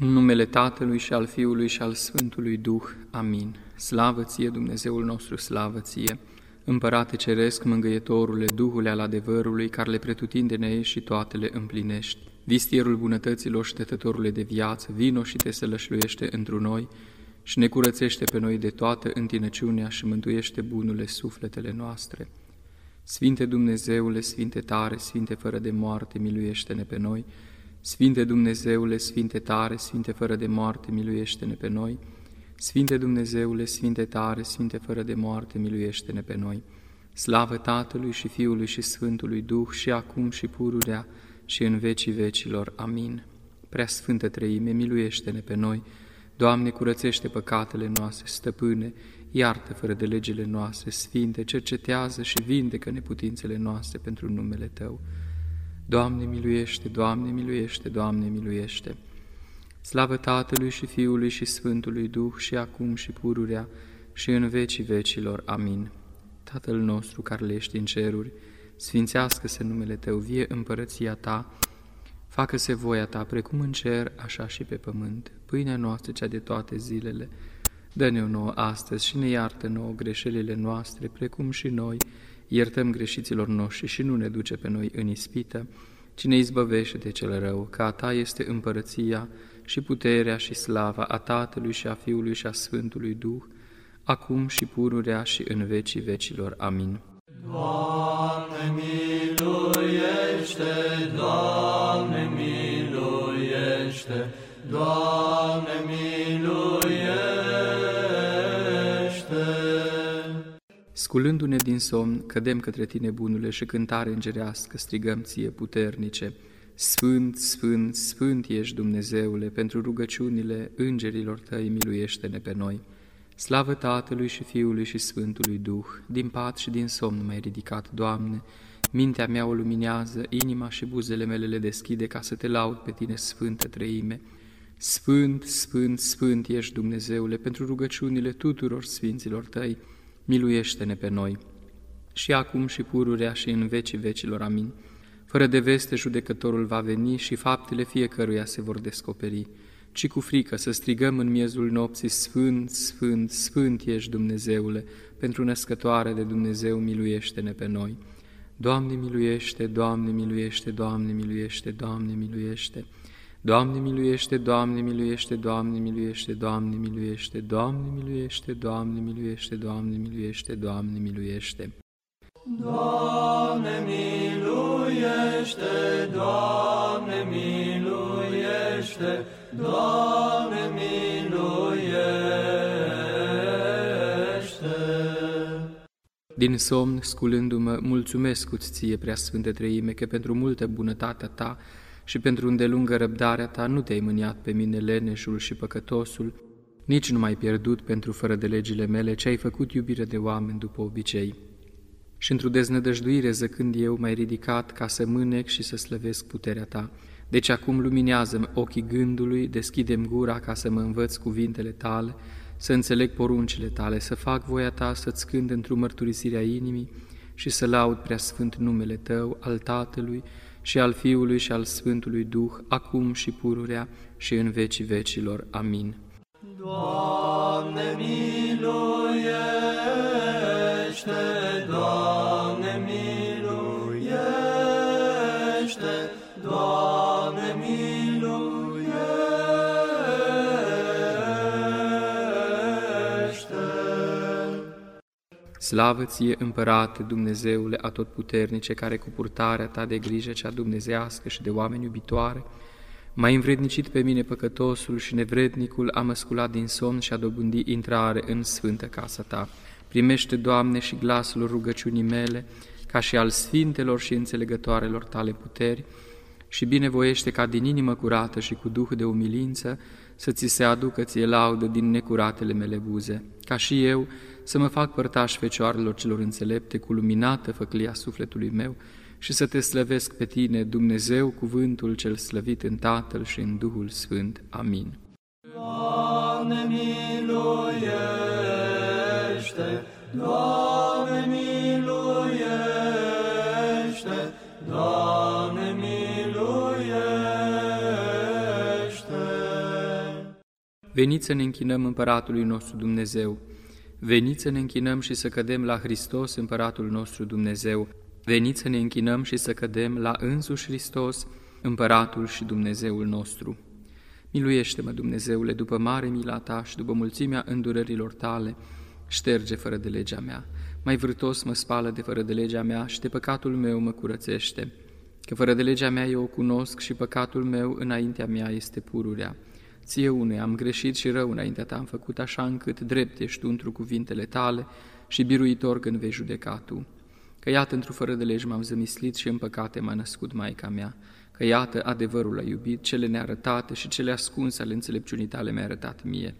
În numele Tatălui și al Fiului și al Sfântului Duh. Amin. Slavă ție, Dumnezeul nostru, slavă ție! Împărate Ceresc, mângâietorule, Duhule al adevărului, care le pretutindene ești și toate le împlinești. Vistierul bunătăților și tetătorule de viață, vino și te sălășluiește întru noi și ne curățește pe noi de toată întinăciunea și mântuiește bunule sufletele noastre. Sfinte Dumnezeule, Sfinte tare, Sfinte fără de moarte, miluiește-ne pe noi, Sfinte Dumnezeule, Sfinte tare, Sfinte fără de moarte, miluiește-ne pe noi. Sfinte Dumnezeule, Sfinte tare, Sfinte fără de moarte, miluiește-ne pe noi. Slavă Tatălui și Fiului și Sfântului Duh și acum și pururea și în vecii vecilor. Amin. Prea Sfântă Treime, miluiește-ne pe noi. Doamne, curățește păcatele noastre, stăpâne, iartă fără de legile noastre, Sfinte, cercetează și vindecă neputințele noastre pentru numele Tău. Doamne miluiește, Doamne miluiește, Doamne miluiește. Slavă Tatălui și Fiului și Sfântului Duh și acum și pururea și în vecii vecilor. Amin. Tatăl nostru care ești în ceruri, sfințească-se numele Tău, vie împărăția Ta, facă-se voia Ta, precum în cer, așa și pe pământ. Pâinea noastră, cea de toate zilele, dă-ne-o nouă astăzi și ne iartă nouă greșelile noastre, precum și noi, iertăm greșiților noștri și nu ne duce pe noi în ispită, ci ne izbăvește de cel rău, că a Ta este împărăția și puterea și slava a Tatălui și a Fiului și a Sfântului Duh, acum și pururea și în vecii vecilor. Amin. Doamne miluiește, Doamne miluiește, Doamne Sculându-ne din somn, cădem către Tine, bunule, și cântare îngerească, strigăm Ție puternice. Sfânt, Sfânt, Sfânt ești Dumnezeule, pentru rugăciunile îngerilor Tăi miluiește-ne pe noi. Slavă Tatălui și Fiului și Sfântului Duh, din pat și din somn m-ai ridicat, Doamne, mintea mea o luminează, inima și buzele mele le deschide ca să Te laud pe Tine, Sfântă Trăime. Sfânt, Sfânt, Sfânt ești Dumnezeule, pentru rugăciunile tuturor Sfinților Tăi, miluiește-ne pe noi, și acum și pururea și în vecii vecilor. Amin. Fără de veste judecătorul va veni și faptele fiecăruia se vor descoperi, ci cu frică să strigăm în miezul nopții, Sfânt, Sfânt, Sfânt ești Dumnezeule, pentru născătoare de Dumnezeu miluiește-ne pe noi. Doamne miluiește, Doamne miluiește, Doamne miluiește, Doamne miluiește. Doamne miluiește, Doamne miluiește, Doamne miluiește, Doamne miluiește, Doamne miluiește, Doamne miluiește, Doamne miluiește, Doamne miluiește. Doamne miluiește, Doamne miluiește, Doamne miluiește. Din somn, sculându-mă, mulțumesc-ți ție, Preasfântă Treime, că pentru multă bunătatea ta și pentru îndelungă răbdarea ta nu te-ai mâniat pe mine leneșul și păcătosul, nici nu m-ai pierdut pentru fără de legile mele, ce ai făcut iubire de oameni după obicei. Și într-o deznădăjduire zăcând eu m-ai ridicat ca să mânec și să slăvesc puterea ta. Deci acum luminează ochii gândului, deschidem gura ca să mă învăț cuvintele tale, să înțeleg poruncile tale, să fac voia ta să-ți cânt într-o mărturisirea inimii și să laud prea sfânt numele tău, al Tatălui, și al Fiului și al Sfântului Duh, acum și pururea și în vecii vecilor. Amin. Doamne miluiește, Doamne Slavă ție, Împărate, Dumnezeule atotputernice, care cu purtarea ta de grijă cea dumnezească și de oameni iubitoare, m-ai învrednicit pe mine păcătosul și nevrednicul a măsculat din somn și a dobândi intrare în sfântă casa ta. Primește, Doamne, și glasul rugăciunii mele, ca și al sfintelor și înțelegătoarelor tale puteri, și binevoiește ca din inimă curată și cu duh de umilință să ți se aducă ție laudă din necuratele mele buze, ca și eu să mă fac părtaș fecioarelor celor înțelepte cu luminată făclia sufletului meu și să te slăvesc pe tine, Dumnezeu, cuvântul cel slăvit în Tatăl și în Duhul Sfânt. Amin. Doamne miluiește, Doamne Veniți să ne închinăm împăratului nostru Dumnezeu. Veniți să ne închinăm și să cădem la Hristos, împăratul nostru Dumnezeu. Veniți să ne închinăm și să cădem la însuși Hristos, împăratul și Dumnezeul nostru. Miluiește-mă, Dumnezeule, după mare mila ta și după mulțimea îndurărilor tale, șterge fără de legea mea. Mai vârtos mă spală de fără de legea mea și de păcatul meu mă curățește. Că fără de legea mea eu o cunosc și păcatul meu înaintea mea este pururea. Ție unui am greșit și rău înaintea ta am făcut așa încât drept ești tu într cuvintele tale și biruitor când vei judeca tu. Că iată într-o fără de legi m-am zămislit și în păcate m-a născut Maica mea. Că iată adevărul a iubit, cele nearătate și cele ascunse ale înțelepciunii tale mi-a arătat mie.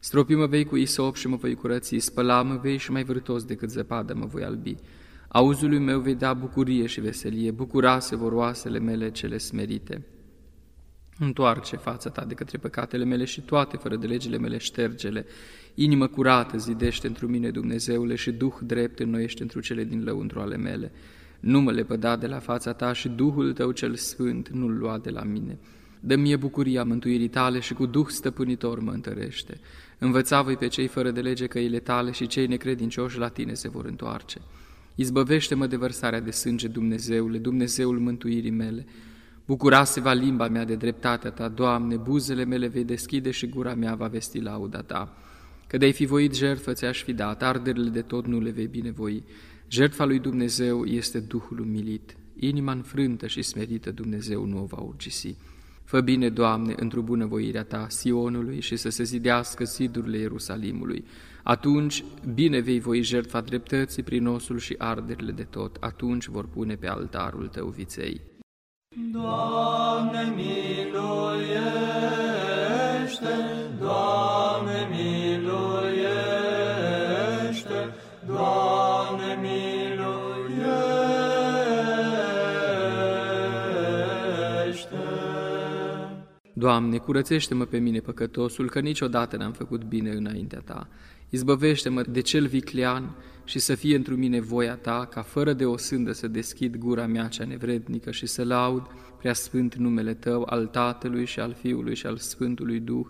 Stropi mă vei cu isop și mă voi curăți, spăla mă vei și mai vârtos decât zăpadă mă voi albi. Auzului meu vei da bucurie și veselie, bucurase vor oasele mele cele smerite. Întoarce fața ta de către păcatele mele și toate fără de legile mele ștergele. Inimă curată zidește într mine, Dumnezeule, și Duh drept înnoiește într cele din lăuntru ale mele. Nu mă lepăda de la fața ta și Duhul tău cel sfânt nu-l lua de la mine. Dă-mi bucuria mântuirii tale și cu Duh stăpânitor mă întărește. Învăța voi pe cei fără de lege căile tale și cei necredincioși la tine se vor întoarce. Izbăvește-mă de vărsarea de sânge, Dumnezeule, Dumnezeul mântuirii mele. Bucurase-va limba mea de dreptatea ta, Doamne, buzele mele vei deschide și gura mea va vesti lauda ta. Că de-ai fi voit jertfă ți-aș fi dat, arderile de tot nu le vei binevoi. Jertfa lui Dumnezeu este Duhul umilit. Inima înfrântă și smerită Dumnezeu nu o va urgisi. Fă bine, Doamne, într-o bunăvoirea Ta Sionului și să se zidească zidurile Ierusalimului. Atunci bine vei voi jertfa dreptății prin osul și arderile de tot. Atunci vor pune pe altarul Tău viței. Doamne, miluiește! Doamne, Doamne, curățește-mă pe mine păcătosul, că niciodată n-am făcut bine înaintea Ta. Izbăvește-mă de cel viclean și să fie într mine voia Ta, ca fără de o sândă să deschid gura mea cea nevrednică și să laud prea sfânt numele Tău, al Tatălui și al Fiului și al Sfântului Duh,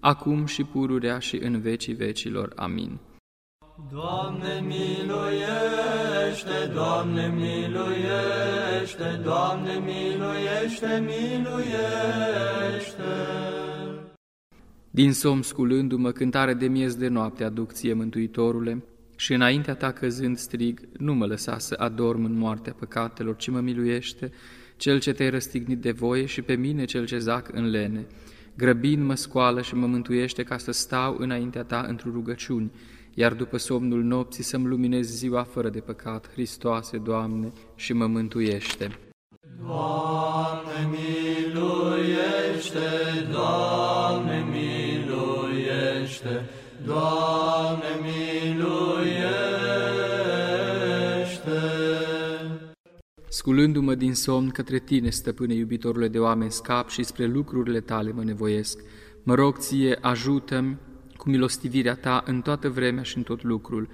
acum și pururea și în vecii vecilor. Amin. Doamne miluiește, Doamne miluiește, Doamne miluiește, miluiește. Din somn sculându-mă, cântare de miez de noapte aduc ție, Mântuitorule, și înaintea ta căzând strig, nu mă lăsa să adorm în moartea păcatelor, ci mă miluiește, cel ce te-ai răstignit de voie și pe mine cel ce zac în lene. Grăbind mă scoală și mă mântuiește ca să stau înaintea ta într-o rugăciuni, iar după somnul nopții să-mi luminez ziua fără de păcat, Hristoase, Doamne, și mă mântuiește. Doamne miluiește, Doamne miluiește, Doamne miluiește. Sculându-mă din somn către tine, stăpâne iubitorule de oameni, scap și spre lucrurile tale mă nevoiesc. Mă rog ție, ajută-mi cu milostivirea ta în toată vremea și în tot lucrul.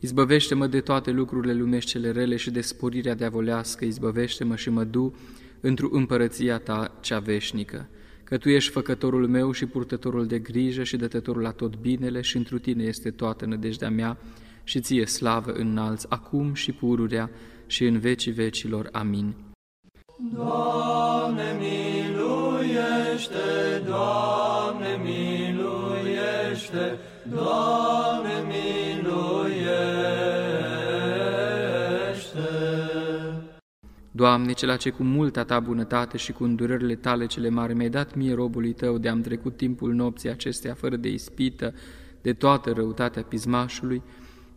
Izbăvește-mă de toate lucrurile lumești cele rele și de sporirea deavolească, izbăvește-mă și mă du într-o împărăția ta cea veșnică. Că tu ești făcătorul meu și purtătorul de grijă și dătătorul la tot binele și întru tine este toată nădejdea mea și ție slavă înalți, acum și pururea și în vecii vecilor. Amin. Doamne miluiește, Doamne miluiește, Doamne miluiește. Doamne, cela ce cu multa ta bunătate și cu îndurările tale cele mari mi-ai dat mie robului tău de am trecut timpul nopții acestea fără de ispită, de toată răutatea pismașului,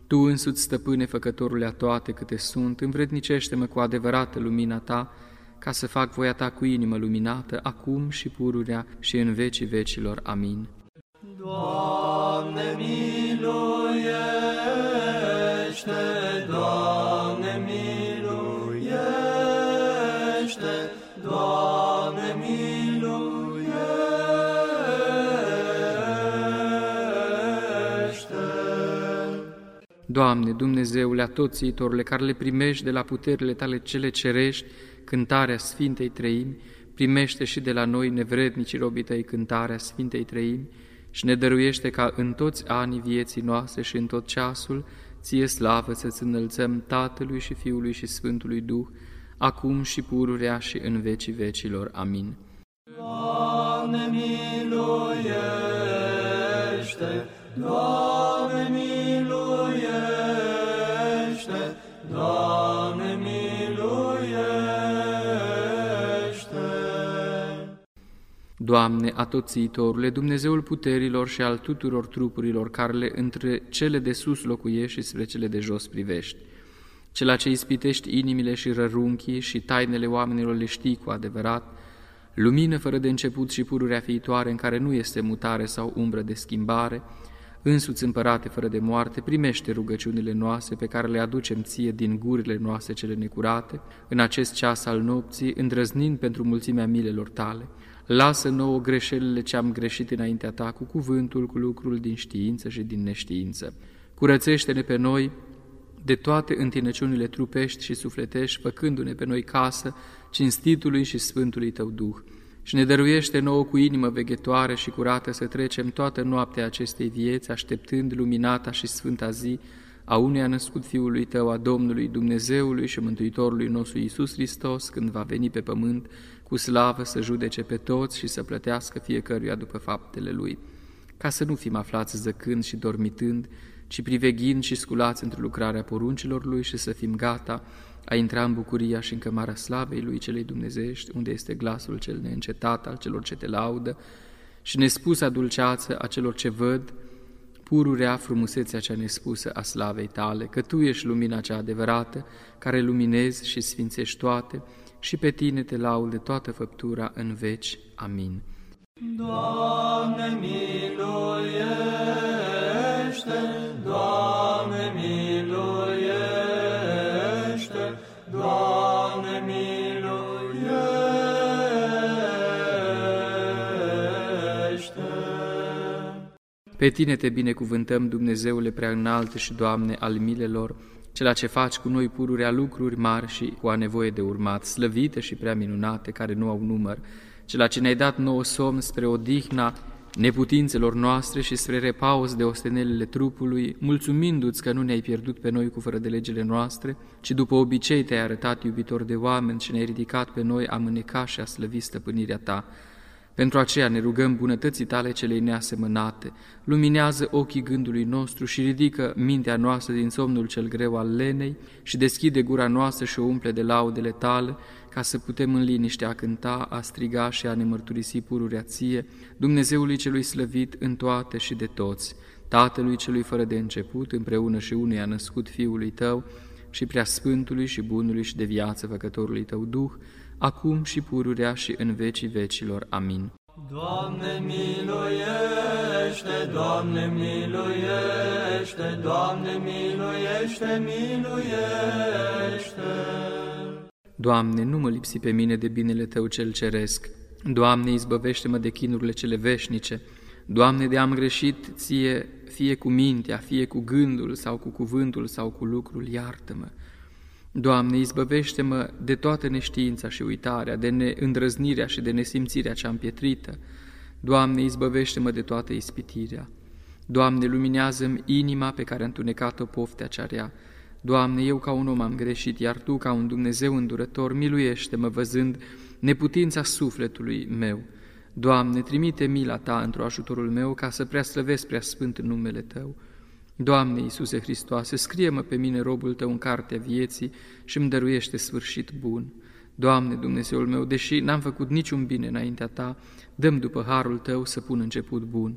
Tu însuți, stăpâne, făcătorule a toate câte sunt, învrednicește-mă cu adevărată lumina ta, ca să fac voia ta cu inimă luminată, acum și pururea și în vecii vecilor. Amin. Doamne miluiește, Doamne miluiește, Doamne miluiește. Doamne, Dumnezeule, atoțiitorule, care le primești de la puterile tale cele cerești, cântarea Sfintei Treimi, primește și de la noi, nevrednici robii tăi, cântarea Sfintei Treimi, și ne dăruiește ca în toți anii vieții noastre și în tot ceasul, ție slavă să-ți înălțăm Tatălui și Fiului și Sfântului Duh, acum și pururea și în vecii vecilor. Amin. Doamne miluiește, Doamne miluiește, Doamne, atoțitorule, Dumnezeul puterilor și al tuturor trupurilor, care între cele de sus locuiești și spre cele de jos privești, cela ce ispitești inimile și rărunchii și tainele oamenilor le știi cu adevărat, lumină fără de început și pururea fiitoare în care nu este mutare sau umbră de schimbare, însuți împărate fără de moarte, primește rugăciunile noastre pe care le aducem ție din gurile noastre cele necurate, în acest ceas al nopții, îndrăznind pentru mulțimea milelor tale. Lasă nouă greșelile ce am greșit înaintea ta cu cuvântul, cu lucrul din știință și din neștiință. Curățește-ne pe noi de toate întinăciunile trupești și sufletești, făcându-ne pe noi casă, cinstitului și sfântului Tău Duh. Și ne dăruiește nouă cu inimă veghetoare și curată să trecem toată noaptea acestei vieți, așteptând luminata și sfânta zi a unui născut Fiului Tău, a Domnului Dumnezeului și Mântuitorului nostru Iisus Hristos, când va veni pe pământ cu slavă să judece pe toți și să plătească fiecăruia după faptele Lui, ca să nu fim aflați zăcând și dormitând, ci priveghind și sculați într lucrarea poruncilor Lui și să fim gata a intra în bucuria și în cămara slavei Lui celei Dumnezești, unde este glasul cel neîncetat al celor ce te laudă și nespusa dulceață a celor ce văd, pururea frumusețea cea nespusă a slavei tale, că Tu ești lumina cea adevărată, care luminezi și sfințești toate, și pe Tine te laud de toată făptura în veci. Amin. Doamne miluiește, Doamne miluiește, Doamne miluiește. Pe Tine te binecuvântăm, Dumnezeule prea înalt și Doamne al milelor, cela ce faci cu noi pururea lucruri mari și cu a nevoie de urmat, slăvite și prea minunate, care nu au număr, cela ce ne-ai dat nouă somn spre odihna neputințelor noastre și spre repaus de ostenelele trupului, mulțumindu-ți că nu ne-ai pierdut pe noi cu fără de legile noastre, ci după obicei te-ai arătat iubitor de oameni și ne-ai ridicat pe noi a mâneca și a slăvi stăpânirea ta. Pentru aceea ne rugăm bunătății tale celei neasemănate, luminează ochii gândului nostru și ridică mintea noastră din somnul cel greu al lenei și deschide gura noastră și o umple de laudele tale, ca să putem în liniște a cânta, a striga și a ne mărturisi pururea ție, Dumnezeului celui slăvit în toate și de toți, Tatălui celui fără de început, împreună și unui a născut Fiului tău, și prea Sfântului și Bunului și de viață Făcătorului tău Duh, acum și pururea și în vecii vecilor. Amin. Doamne miluiește, Doamne miluiește, Doamne miluiește, miluiește. Doamne, nu mă lipsi pe mine de binele Tău cel ceresc. Doamne, izbăvește-mă de chinurile cele veșnice. Doamne, de am greșit Ție, fie cu mintea, fie cu gândul sau cu cuvântul sau cu lucrul, iartă-mă. Doamne, izbăvește-mă de toată neștiința și uitarea, de neîndrăznirea și de nesimțirea cea împietrită. Doamne, izbăvește-mă de toată ispitirea. Doamne, luminează-mi inima pe care a întunecat-o poftea cea rea. Doamne, eu ca un om am greșit, iar Tu, ca un Dumnezeu îndurător, miluiește-mă văzând neputința sufletului meu. Doamne, trimite mila Ta într-o ajutorul meu ca să preaslăvesc prea sfânt în numele Tău. Doamne Iisuse Hristoase, scrie-mă pe mine robul Tău în cartea vieții și îmi dăruiește sfârșit bun. Doamne Dumnezeul meu, deși n-am făcut niciun bine înaintea Ta, dăm după harul Tău să pun început bun.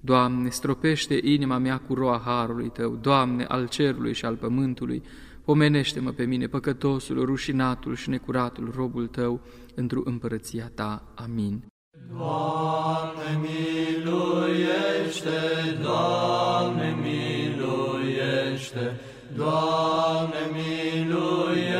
Doamne, stropește inima mea cu roa harului Tău, Doamne, al cerului și al pământului, pomenește-mă pe mine, păcătosul, rușinatul și necuratul robul Tău, într-o împărăția Ta. Amin. Doamne miluiește, Doamne miluiește, Doamne miluiește.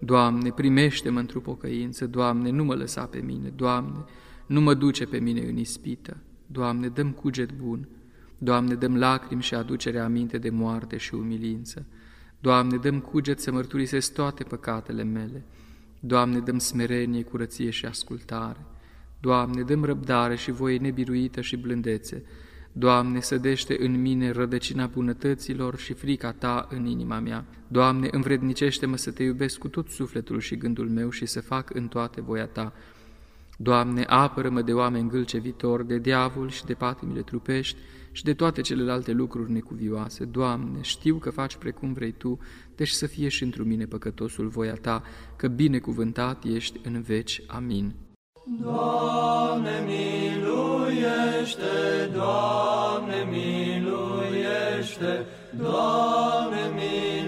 Doamne, primește-mă într-o pocăință, Doamne, nu mă lăsa pe mine, Doamne, nu mă duce pe mine în ispită, Doamne, dăm cuget bun, Doamne, dăm lacrimi și aducere aminte de moarte și umilință, Doamne, dăm cuget să mărturisesc toate păcatele mele, Doamne, dăm smerenie, curăție și ascultare, Doamne, dăm răbdare și voie nebiruită și blândețe. Doamne, sădește în mine rădăcina bunătăților și frica Ta în inima mea. Doamne, învrednicește-mă să Te iubesc cu tot sufletul și gândul meu și să fac în toate voia Ta. Doamne, apără-mă de oameni gâlcevitori, de diavol și de patimile trupești și de toate celelalte lucruri necuvioase. Doamne, știu că faci precum vrei Tu, deci să fie și într mine păcătosul voia Ta, că binecuvântat ești în veci. Amin. Doamne, miluiește, Doamne, miluiește, Doamne, miluiește.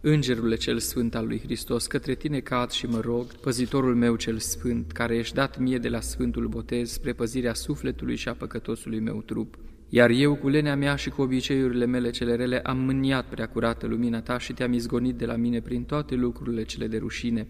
Îngerule cel sfânt al lui Hristos, către tine cad și mă rog, păzitorul meu cel sfânt, care ești dat mie de la Sfântul Botez spre păzirea sufletului și a păcătosului meu trup, iar eu, cu lenea mea și cu obiceiurile mele cele rele, am mâniat prea curată lumina ta și te-am izgonit de la mine prin toate lucrurile cele de rușine,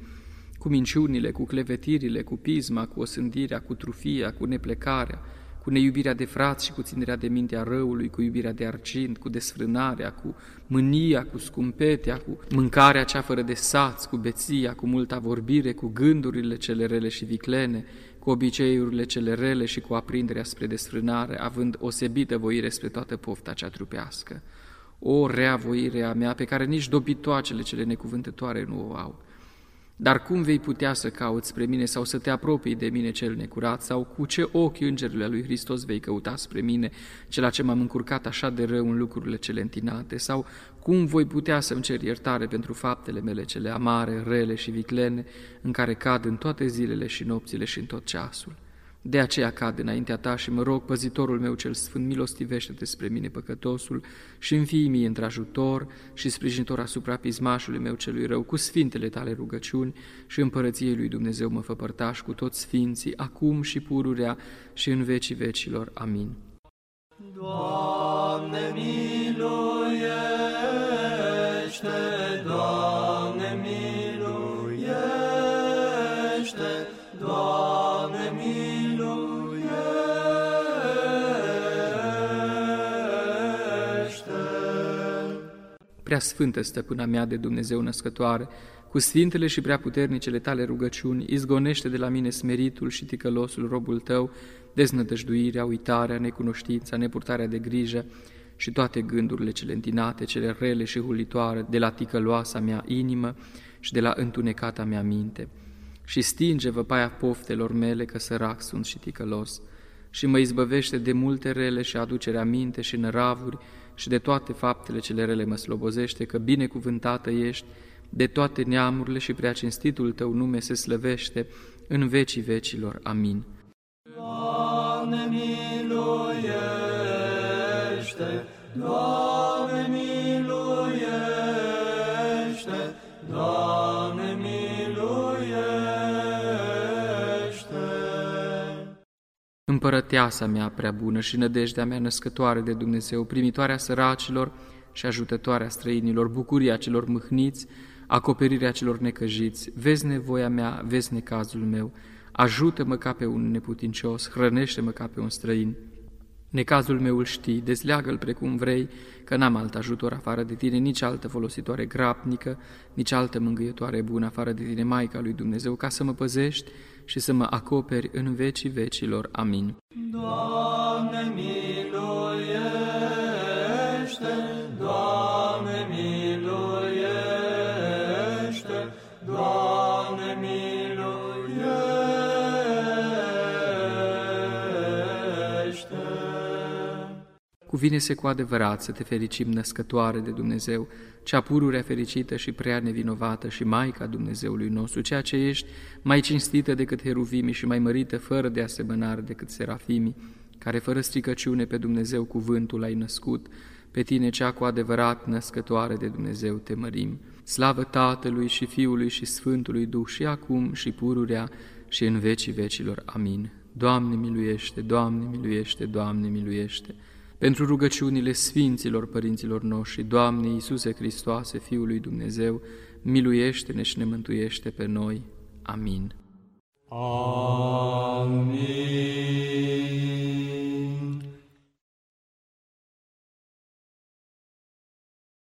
cu minciunile, cu clevetirile, cu pisma, cu osândirea, cu trufia, cu neplecarea, cu neiubirea de frați și cu ținerea de mintea răului, cu iubirea de argint, cu desfrânarea, cu mânia, cu scumpetea, cu mâncarea cea fără de sați, cu beția, cu multa vorbire, cu gândurile cele rele și viclene, cu obiceiurile cele rele și cu aprinderea spre desfrânare, având osebită voire spre toată pofta cea trupească. O rea voire a mea, pe care nici dobitoacele cele necuvântătoare nu o au. Dar cum vei putea să cauți spre mine sau să te apropii de mine cel necurat sau cu ce ochi îngerile lui Hristos vei căuta spre mine, cela ce m-am încurcat așa de rău în lucrurile cele întinate sau cum voi putea să-mi cer iertare pentru faptele mele cele amare, rele și viclene, în care cad în toate zilele și nopțile și în tot ceasul? De aceea cad înaintea ta și mă rog, păzitorul meu cel sfânt, milostivește despre mine păcătosul și înfii mie într-ajutor și sprijinitor asupra pismașului meu celui rău, cu sfintele tale rugăciuni și împărăției lui Dumnezeu mă fă părtaș cu toți sfinții, acum și pururea și în vecii vecilor. Amin. Doamne, miluiește! Prea sfântă stăpâna mea de Dumnezeu născătoare, cu sfintele și prea puternicele tale rugăciuni, izgonește de la mine smeritul și ticălosul robul tău, deznădăjduirea, uitarea, necunoștința, nepurtarea de grijă și toate gândurile cele întinate, cele rele și hulitoare de la ticăloasa mea inimă și de la întunecata mea minte. Și stinge văpaia poftelor mele, că sărac sunt și ticălos, și mă izbăvește de multe rele și aducerea minte și năravuri și de toate faptele cele rele mă slobozește, că binecuvântată ești, de toate neamurile și prea cinstitul tău nume se slăvește în vecii vecilor. Amin. Doamne, miluiește! Doamne, Împărăteasa mea prea bună și nădejdea mea născătoare de Dumnezeu, primitoarea săracilor și ajutătoarea străinilor, bucuria celor mâhniți, acoperirea celor necăjiți, vezi nevoia mea, vezi necazul meu, ajută-mă ca pe un neputincios, hrănește-mă ca pe un străin. Necazul meu îl știi, dezleagă-l precum vrei, că n-am alt ajutor afară de tine, nici altă folositoare grapnică, nici altă mângâietoare bună afară de tine, Maica lui Dumnezeu, ca să mă păzești și să mă acoperi în vecii vecilor. Amin. Doamne, miluiește! Cuvine-se cu adevărat să te fericim născătoare de Dumnezeu, cea pururea fericită și prea nevinovată și Maica Dumnezeului nostru, ceea ce ești mai cinstită decât heruvimii și mai mărită fără de asemănare decât serafimii, care fără stricăciune pe Dumnezeu cuvântul ai născut, pe tine cea cu adevărat născătoare de Dumnezeu te mărim. Slavă Tatălui și Fiului și Sfântului Duh și acum și pururea și în vecii vecilor. Amin. Doamne miluiește, Doamne miluiește, Doamne miluiește. Pentru rugăciunile Sfinților Părinților noștri, Doamne Iisuse Hristoase, Fiul lui Dumnezeu, miluiește-ne și ne mântuiește pe noi. Amin. Amin.